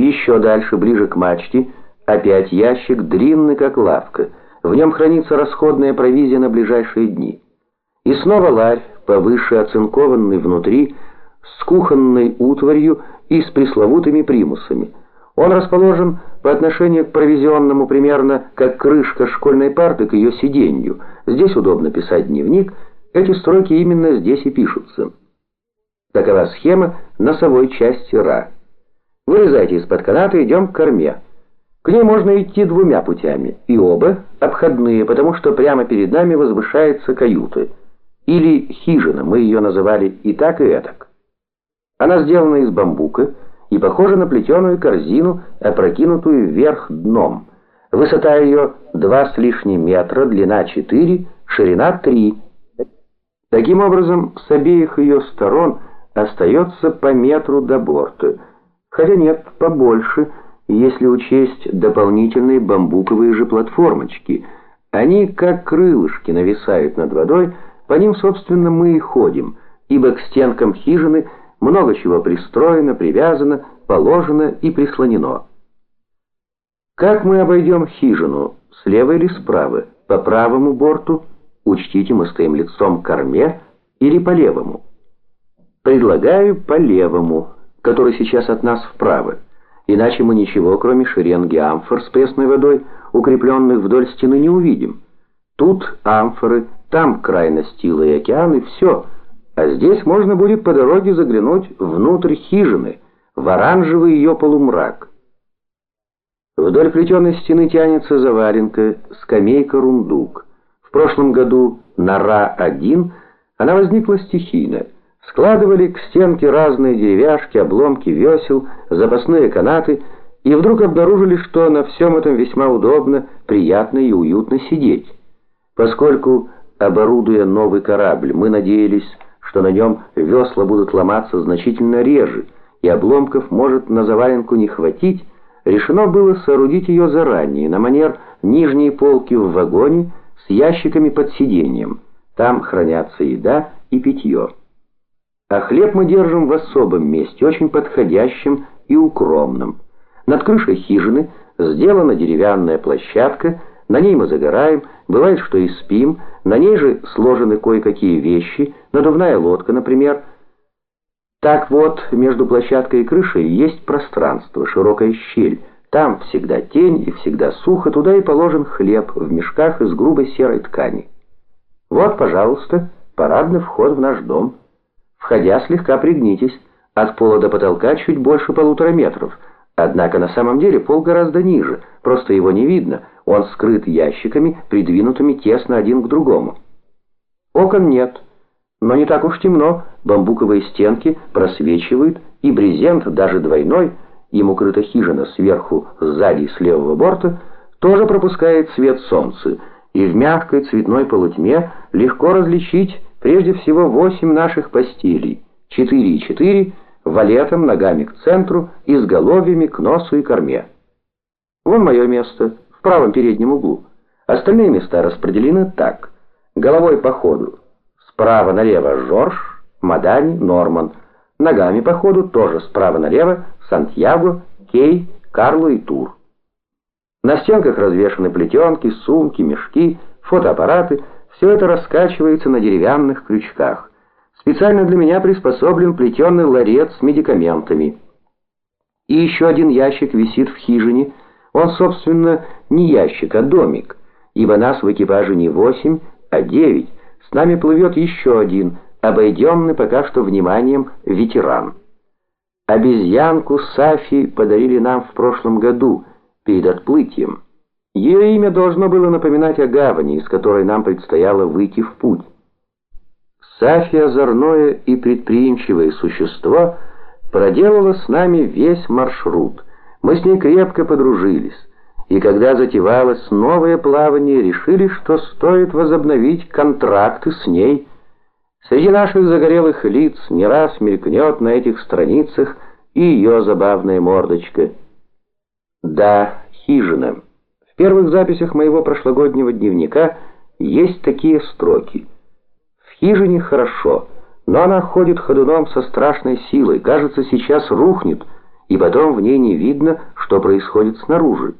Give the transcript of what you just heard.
Еще дальше, ближе к мачте, опять ящик, длинный как лавка. В нем хранится расходная провизия на ближайшие дни. И снова ларь, повыше оцинкованный внутри, с кухонной утварью и с пресловутыми примусами. Он расположен по отношению к провизионному примерно как крышка школьной парты к ее сиденью. Здесь удобно писать дневник, эти строки именно здесь и пишутся. Такова схема носовой части РА. Вылезайте из-под каната, идем к корме. К ней можно идти двумя путями, и оба обходные, потому что прямо перед нами возвышается каюта. Или хижина, мы ее называли и так, и этак. Она сделана из бамбука и похожа на плетеную корзину, опрокинутую вверх дном. Высота ее два с лишним метра, длина четыре, ширина три. Таким образом, с обеих ее сторон остается по метру до борта, хотя нет, побольше, если учесть дополнительные бамбуковые же платформочки. Они, как крылышки, нависают над водой, по ним, собственно, мы и ходим, ибо к стенкам хижины много чего пристроено, привязано, положено и прислонено. Как мы обойдем хижину, слева или справа, по правому борту, учтите, мы стоим лицом к корме, или по левому? Предлагаю по левому, который сейчас от нас вправо, иначе мы ничего, кроме шеренги амфор с пресной водой, укрепленных вдоль стены, не увидим. Тут амфоры, там край настила и океан, и все. А здесь можно будет по дороге заглянуть внутрь хижины, в оранжевый ее полумрак. Вдоль плетеной стены тянется заваленка, скамейка-рундук. В прошлом году на Ра-1 она возникла стихийно. Складывали к стенке разные деревяшки, обломки весел, запасные канаты, и вдруг обнаружили, что на всем этом весьма удобно, приятно и уютно сидеть. Поскольку Оборудуя новый корабль, мы надеялись, что на нем весла будут ломаться значительно реже, и обломков может на заваленку не хватить, решено было соорудить ее заранее, на манер нижней полки в вагоне с ящиками под сиденьем. Там хранятся еда и питье. А хлеб мы держим в особом месте, очень подходящем и укромном. Над крышей хижины сделана деревянная площадка, на ней мы загораем, бывает, что и спим, на ней же сложены кое-какие вещи, надувная лодка, например. Так вот, между площадкой и крышей есть пространство, широкая щель. Там всегда тень и всегда сухо, туда и положен хлеб в мешках из грубой серой ткани. Вот, пожалуйста, парадный вход в наш дом. Входя, слегка пригнитесь, от пола до потолка чуть больше полутора метров – Однако на самом деле пол гораздо ниже, просто его не видно, он скрыт ящиками, придвинутыми тесно один к другому. Окон нет, но не так уж темно, бамбуковые стенки просвечивают, и брезент, даже двойной, им укрыта хижина сверху, сзади и с левого борта, тоже пропускает свет солнца, и в мягкой цветной полутьме легко различить прежде всего восемь наших постелей, четыре и четыре, валетом, ногами к центру, изголовьями к носу и корме. Вон мое место, в правом переднем углу. Остальные места распределены так. Головой по ходу. Справа налево Жорж, Мадани, Норман. Ногами по ходу тоже справа налево Сантьяго, Кей, Карло и Тур. На стенках развешаны плетенки, сумки, мешки, фотоаппараты. Все это раскачивается на деревянных крючках. Специально для меня приспособлен плетеный ларец с медикаментами. И еще один ящик висит в хижине. Он, собственно, не ящик, а домик, ибо нас в экипаже не восемь, а девять. С нами плывет еще один, обойденный пока что вниманием ветеран. Обезьянку Сафи подарили нам в прошлом году, перед отплытием. Ее имя должно было напоминать о гавани, из которой нам предстояло выйти в путь. Сафия озорное и предприимчивое существо проделала с нами весь маршрут. Мы с ней крепко подружились. И когда затевалось новое плавание, решили, что стоит возобновить контракты с ней. Среди наших загорелых лиц не раз мелькнет на этих страницах и ее забавная мордочка. Да, хижина. В первых записях моего прошлогоднего дневника есть такие строки – хижине хорошо, но она ходит ходуном со страшной силой, кажется, сейчас рухнет, и потом в ней не видно, что происходит снаружи.